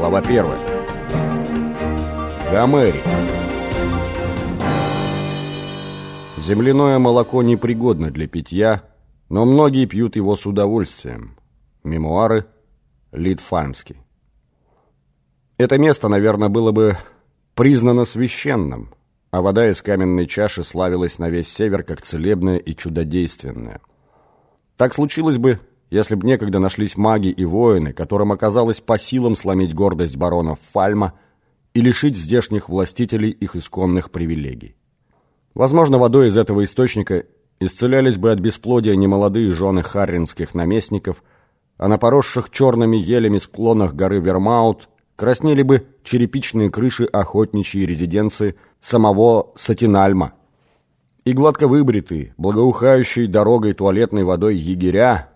Глава 1. Гомерик. Земляное молоко непригодно для питья, но многие пьют его с удовольствием. Мемуары Лид Фальмский. Это место, наверное, было бы признано священным, а вода из каменной чаши славилась на весь север как целебная и чудодейственная. Так случилось бы, если б некогда нашлись маги и воины, которым оказалось по силам сломить гордость баронов Фальма и лишить здешних властителей их исконных привилегий. Возможно, водой из этого источника исцелялись бы от бесплодия немолодые жены харринских наместников, а на поросших черными елями склонах горы Вермаут краснели бы черепичные крыши охотничьей резиденции самого Сатинальма. И гладко выбритые, благоухающие дорогой туалетной водой егеря,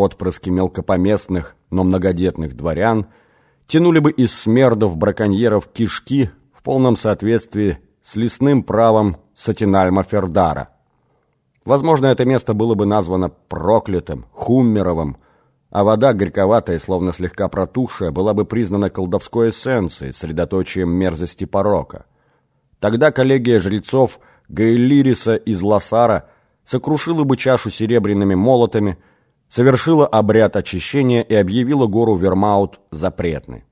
отпрыски мелкопоместных, но многодетных дворян, тянули бы из смердов браконьеров кишки в полном соответствии с лесным правом Сатинальма Фердара. Возможно, это место было бы названо проклятым, хуммеровым, а вода, горьковатая, словно слегка протухшая, была бы признана колдовской эссенцией, средоточием мерзости порока. Тогда коллегия жрецов Гаэлириса из Лосара сокрушила бы чашу серебряными молотами, совершила обряд очищения и объявила гору Вермаут запретной.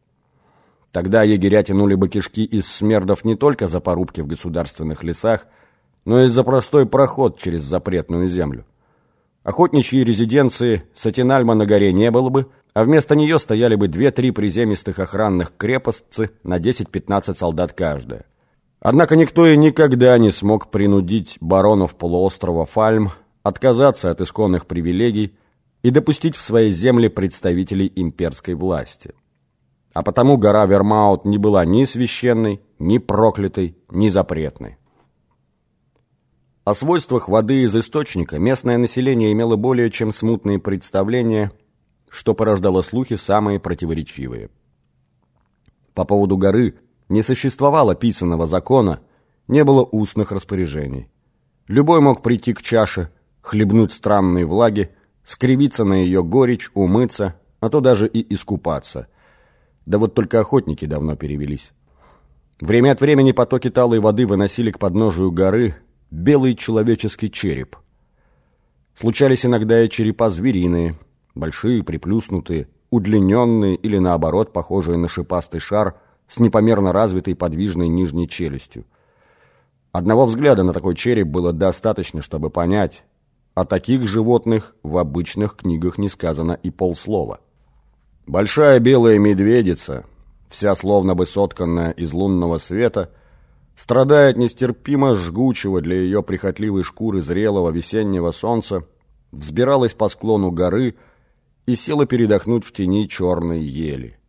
Тогда егеря тянули бы кишки из смердов не только за порубки в государственных лесах, но и за простой проход через запретную землю. Охотничьей резиденции Сатинальма на горе не было бы, а вместо нее стояли бы две-три приземистых охранных крепостцы на 10-15 солдат каждая. Однако никто и никогда не смог принудить баронов полуострова Фальм отказаться от исконных привилегий и допустить в свои земли представителей имперской власти. А потому гора Вермаут не была ни священной, ни проклятой, ни запретной. О свойствах воды из источника местное население имело более чем смутные представления, что порождало слухи самые противоречивые. По поводу горы не существовало писанного закона, не было устных распоряжений. Любой мог прийти к чаше, хлебнуть странные влаги, скривиться на ее горечь, умыться, а то даже и искупаться. Да вот только охотники давно перевелись. Время от времени потоки талой воды выносили к подножию горы белый человеческий череп. Случались иногда и черепа звериные, большие, приплюснутые, удлиненные или наоборот похожие на шипастый шар с непомерно развитой подвижной нижней челюстью. Одного взгляда на такой череп было достаточно, чтобы понять, о таких животных в обычных книгах не сказано и полслова. Большая белая медведица, вся словно бы сотканная из лунного света, страдает нестерпимо жгучего для ее прихотливой шкуры зрелого весеннего солнца, взбиралась по склону горы и села передохнуть в тени черной ели.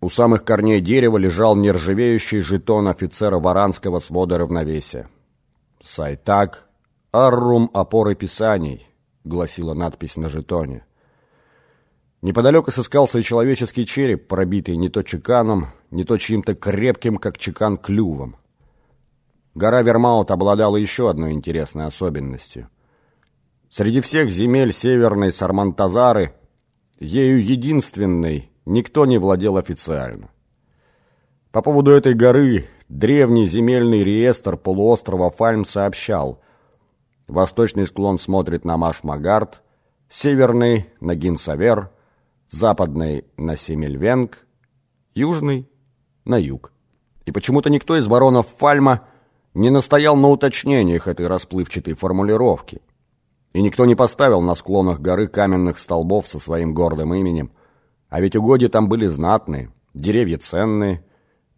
У самых корней дерева лежал нержавеющий жетон офицера Варанского свода равновесия. «Сайтак, аррум опоры писаний», — гласила надпись на жетоне. Неподалеку сыскался и человеческий череп, пробитый не то чеканом, не то чьим-то крепким, как чекан, клювом. Гора Вермаут обладала еще одной интересной особенностью. Среди всех земель северной Сармантазары ею единственной никто не владел официально. По поводу этой горы древний земельный реестр полуострова Фальм сообщал, восточный склон смотрит на Маш-Магард, северный – на Гинсавер – западный на Семельвенг, южный на юг. И почему-то никто из баронов Фальма не настоял на уточнениях этой расплывчатой формулировки. И никто не поставил на склонах горы каменных столбов со своим гордым именем. А ведь угодья там были знатные, деревья ценные,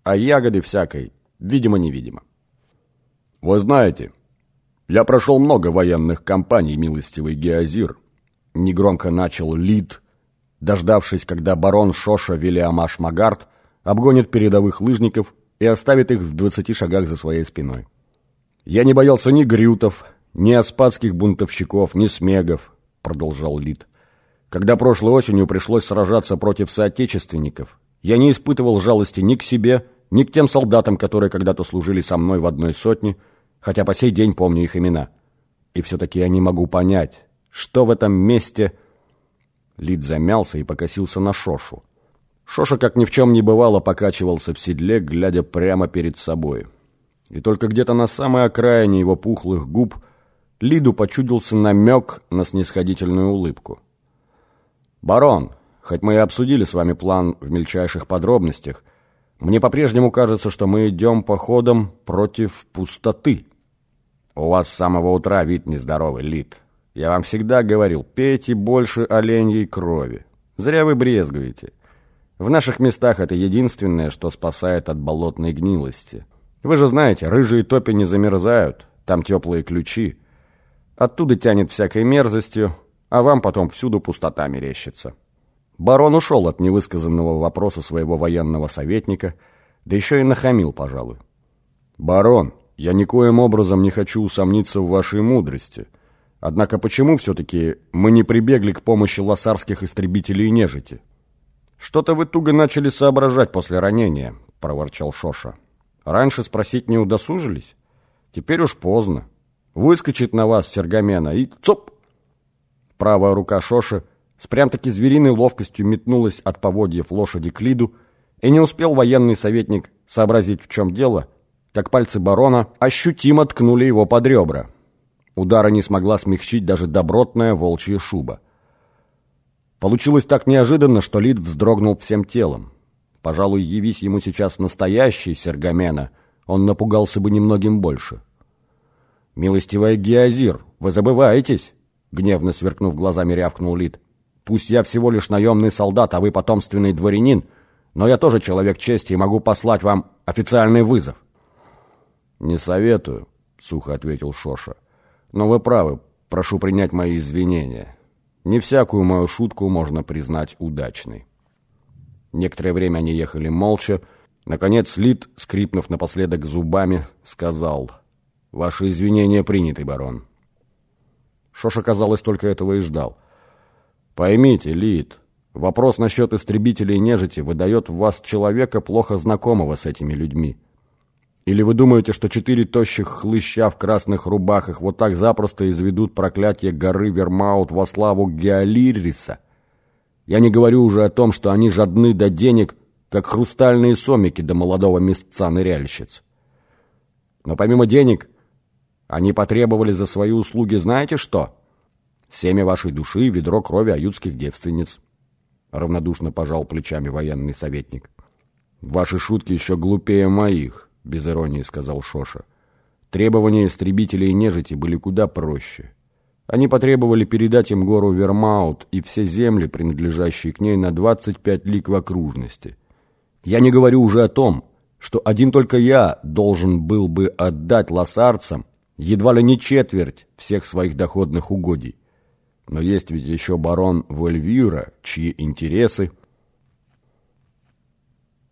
а ягоды всякой, видимо-невидимо. Вы знаете, я прошел много военных кампаний, милостивый Геозир. Негромко начал Лид, дождавшись, когда барон Шоша Вильямаш Магард обгонит передовых лыжников и оставит их в двадцати шагах за своей спиной. «Я не боялся ни грютов, ни аспадских бунтовщиков, ни смегов», — продолжал Лид. «Когда прошлой осенью пришлось сражаться против соотечественников, я не испытывал жалости ни к себе, ни к тем солдатам, которые когда-то служили со мной в одной сотне, хотя по сей день помню их имена. И все-таки я не могу понять, что в этом месте...» Лид замялся и покосился на Шошу. Шоша, как ни в чем не бывало, покачивался в седле, глядя прямо перед собой. И только где-то на самой окраине его пухлых губ Лиду почудился намек на снисходительную улыбку. «Барон, хоть мы и обсудили с вами план в мельчайших подробностях, мне по-прежнему кажется, что мы идем походом против пустоты. У вас с самого утра вид нездоровый, Лид. Я вам всегда говорил, пейте больше оленьей крови. Зря вы брезгуете. В наших местах это единственное, что спасает от болотной гнилости. Вы же знаете, рыжие топи не замерзают, там теплые ключи. Оттуда тянет всякой мерзостью, а вам потом всюду пустота мерещится. Барон ушел от невысказанного вопроса своего военного советника, да еще и нахамил, пожалуй. «Барон, я никоим образом не хочу усомниться в вашей мудрости. Однако почему все-таки мы не прибегли к помощи лосарских истребителей и нежити?» «Что-то вы туго начали соображать после ранения», — проворчал Шоша. «Раньше спросить не удосужились? Теперь уж поздно. Выскочит на вас Сергамена и цоп!» Правая рука Шоши с прям-таки звериной ловкостью метнулась от поводьев лошади к Лиду, и не успел военный советник сообразить, в чем дело, как пальцы барона ощутимо ткнули его под ребра. Удара не смогла смягчить даже добротная волчья шуба. Получилось так неожиданно, что Лид вздрогнул всем телом. Пожалуй, явись ему сейчас настоящий Сергамена, он напугался бы немногим больше. «Милостивая Геозир, вы забываетесь?» Гневно сверкнув глазами, рявкнул Лид. «Пусть я всего лишь наемный солдат, а вы потомственный дворянин, но я тоже человек чести и могу послать вам официальный вызов». «Не советую», — сухо ответил Шоша. «Но вы правы, прошу принять мои извинения». Не всякую мою шутку можно признать удачной. Некоторое время они ехали молча. Наконец Лид, скрипнув напоследок зубами, сказал «Ваши извинения приняты, барон». Шоша, казалось, только этого и ждал. «Поймите, Лид, вопрос насчет истребителей нежити выдает в вас человека, плохо знакомого с этими людьми. Или вы думаете, что четыре тощих хлыща в красных рубахах вот так запросто изведут проклятие горы Вермаут во славу Геолириса? Я не говорю уже о том, что они жадны до денег, как хрустальные сомики до молодого мясца-ныряльщиц. Но помимо денег, они потребовали за свои услуги знаете что? Семя вашей души и ведро крови аютских девственниц. Равнодушно пожал плечами военный советник. Ваши шутки еще глупее моих. — без иронии сказал Шоша. Требования истребителей нежити были куда проще. Они потребовали передать им гору Вермаут и все земли, принадлежащие к ней на 25 лик в окружности. Я не говорю уже о том, что один только я должен был бы отдать лосарцам едва ли не четверть всех своих доходных угодий. Но есть ведь еще барон Вольвюра, чьи интересы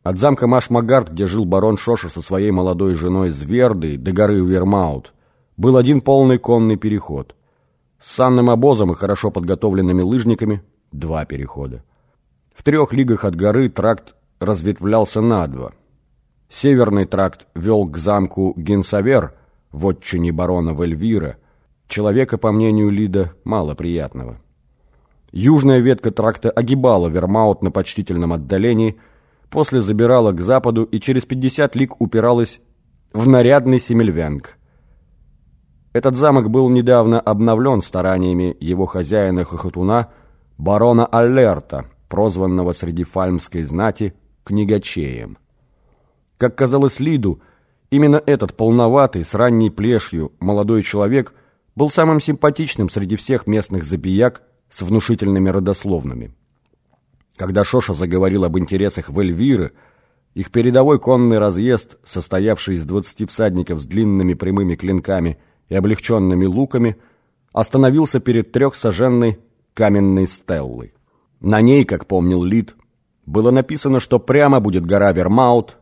от замка Машмагард, где жил барон Шоша со своей молодой женой Звердой, до горы Вермаут, был один полный конный переход. С санным обозом и хорошо подготовленными лыжниками – два перехода. В трех лигах от горы тракт разветвлялся на два. Северный тракт вел к замку Генсавер, вотчине барона Вельвира, человека, по мнению Лида, малоприятного. Южная ветка тракта огибала Вермаут на почтительном отдалении – после забирала к западу и через 50 лиг упиралась в нарядный Семельвенг. Этот замок был недавно обновлен стараниями его хозяина-хохотуна, барона Аллерта, прозванного среди фальмской знати книгачеем. Как казалось Лиду, именно этот полноватый, с ранней плешью, молодой человек был самым симпатичным среди всех местных забияк с внушительными родословными. Когда Шоша заговорил об интересах Вельвиры, их передовой конный разъезд, состоявший из двадцати всадников с длинными прямыми клинками и облегченными луками, остановился перед трехсоженной каменной стеллой. На ней, как помнил Лид, было написано, что прямо будет гора Вермаут,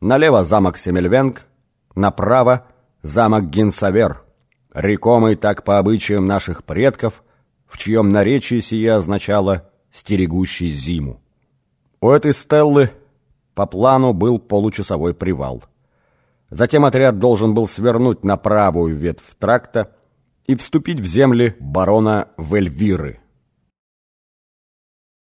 налево замок Семельвенг, направо замок Генсавер, рекомый так по обычаям наших предков, в чьем наречии сие означало стерегущий зиму. У этой стеллы по плану был получасовой привал. Затем отряд должен был свернуть на правую ветвь тракта и вступить в земли барона Вельвиры.